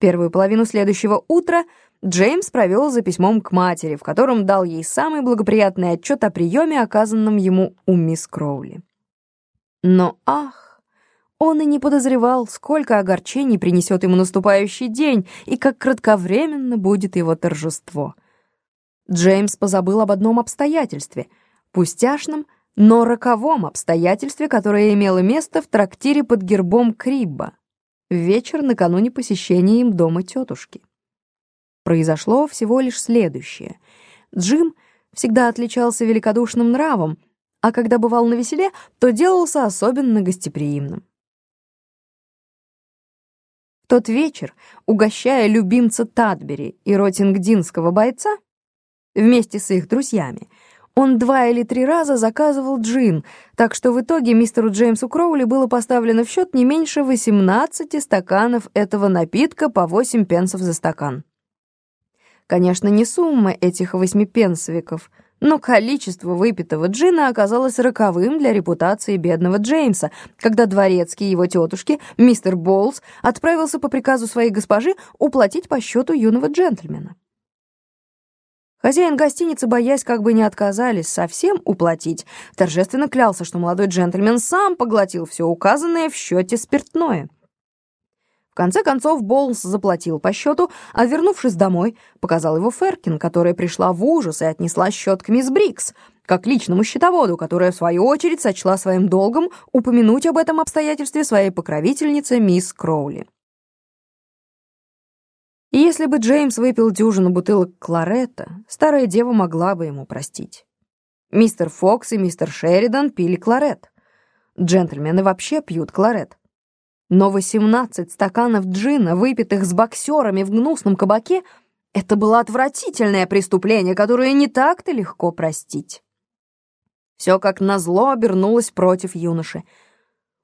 Первую половину следующего утра Джеймс провел за письмом к матери, в котором дал ей самый благоприятный отчет о приеме, оказанном ему у мисс Кроули. Но ах, он и не подозревал, сколько огорчений принесет ему наступающий день и как кратковременно будет его торжество. Джеймс позабыл об одном обстоятельстве, пустяшном, но роковом обстоятельстве, которое имело место в трактире под гербом Крибба в вечер накануне посещения им дома тетушки. Произошло всего лишь следующее. Джим всегда отличался великодушным нравом, а когда бывал на веселе, то делался особенно гостеприимным. В тот вечер, угощая любимца Тадбери и ротингдинского бойца, вместе с их друзьями, он два или три раза заказывал джин, так что в итоге мистеру Джеймсу Кроули было поставлено в счет не меньше 18 стаканов этого напитка по 8 пенсов за стакан. Конечно, не сумма этих восьмипенсовиков, но количество выпитого джина оказалось роковым для репутации бедного Джеймса, когда дворецкий его тетушки, мистер Боллс, отправился по приказу своей госпожи уплатить по счету юного джентльмена. Хозяин гостиницы, боясь, как бы не отказались совсем уплатить, торжественно клялся, что молодой джентльмен сам поглотил все указанное в счете спиртное. В конце концов Боллс заплатил по счету, а вернувшись домой, показал его Феркин, которая пришла в ужас и отнесла счет к мисс Брикс, как личному счетоводу, которая, в свою очередь, сочла своим долгом упомянуть об этом обстоятельстве своей покровительнице мисс Кроули. И если бы Джеймс выпил дюжину бутылок кларета, старая дева могла бы ему простить. Мистер Фокс и мистер Шеридан пили кларет. Джентльмены вообще пьют кларет. Но 18 стаканов джина, выпитых с боксерами в гнусном кабаке, это было отвратительное преступление, которое не так-то легко простить. Все как назло обернулось против юноши.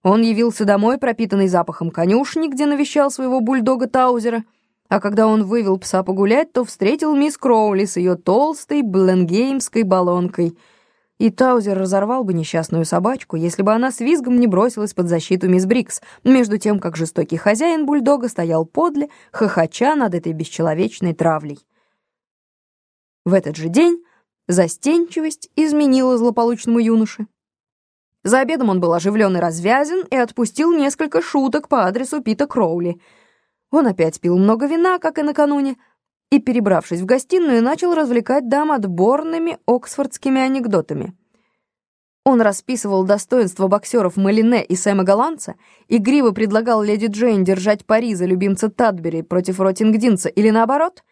Он явился домой, пропитанный запахом конюшни, где навещал своего бульдога Таузера — а когда он вывел пса погулять, то встретил мисс Кроули с ее толстой бленгеймской баллонкой. И Таузер разорвал бы несчастную собачку, если бы она с визгом не бросилась под защиту мисс Брикс, между тем, как жестокий хозяин бульдога стоял подле, хохоча над этой бесчеловечной травлей. В этот же день застенчивость изменила злополучному юноше. За обедом он был оживлен и развязен и отпустил несколько шуток по адресу Пита Кроули — он опять пил много вина, как и накануне, и, перебравшись в гостиную, начал развлекать дам отборными оксфордскими анекдотами. Он расписывал достоинства боксеров Малине и Сэма Голландца, игриво предлагал леди Джейн держать пари за любимца Тадбери против Ротингдинца или наоборот,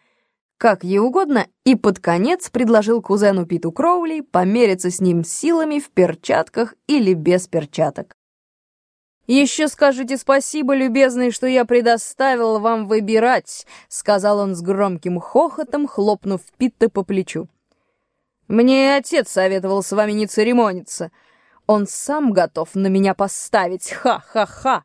как ей угодно, и под конец предложил кузену Питу Кроули помериться с ним силами в перчатках или без перчаток. «Еще скажите спасибо, любезный, что я предоставил вам выбирать», — сказал он с громким хохотом, хлопнув Питта по плечу. «Мне отец советовал с вами не церемониться. Он сам готов на меня поставить. Ха-ха-ха!»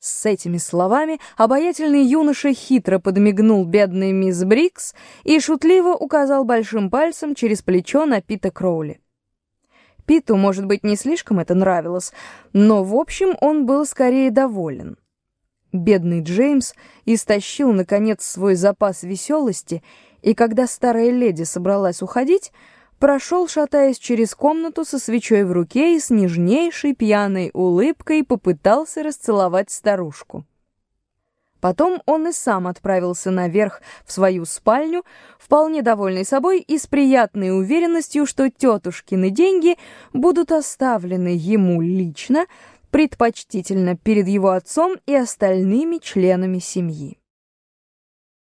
С этими словами обаятельный юноша хитро подмигнул бедной мисс Брикс и шутливо указал большим пальцем через плечо на Пита Кроули. Питу, может быть, не слишком это нравилось, но, в общем, он был скорее доволен. Бедный Джеймс истощил, наконец, свой запас веселости, и когда старая леди собралась уходить, прошел, шатаясь через комнату со свечой в руке и с нежнейшей пьяной улыбкой попытался расцеловать старушку. Потом он и сам отправился наверх в свою спальню, вполне довольный собой и с приятной уверенностью, что тетушкины деньги будут оставлены ему лично, предпочтительно перед его отцом и остальными членами семьи.